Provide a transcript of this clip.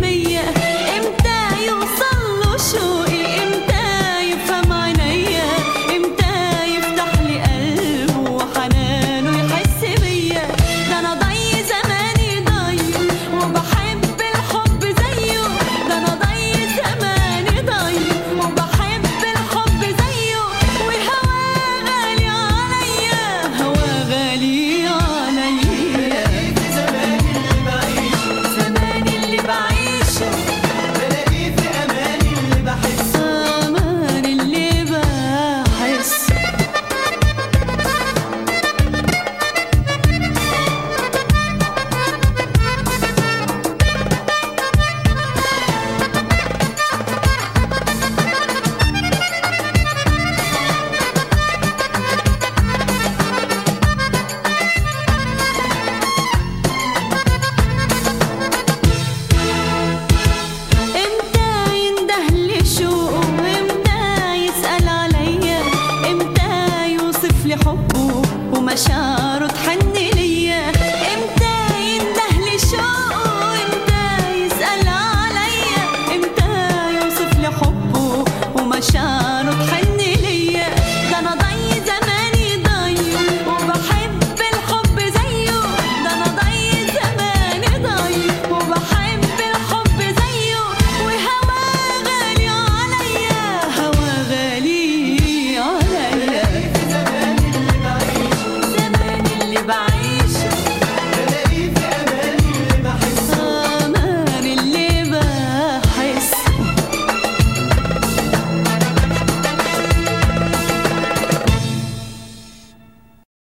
me, yeah. حبه ومشاعره تحن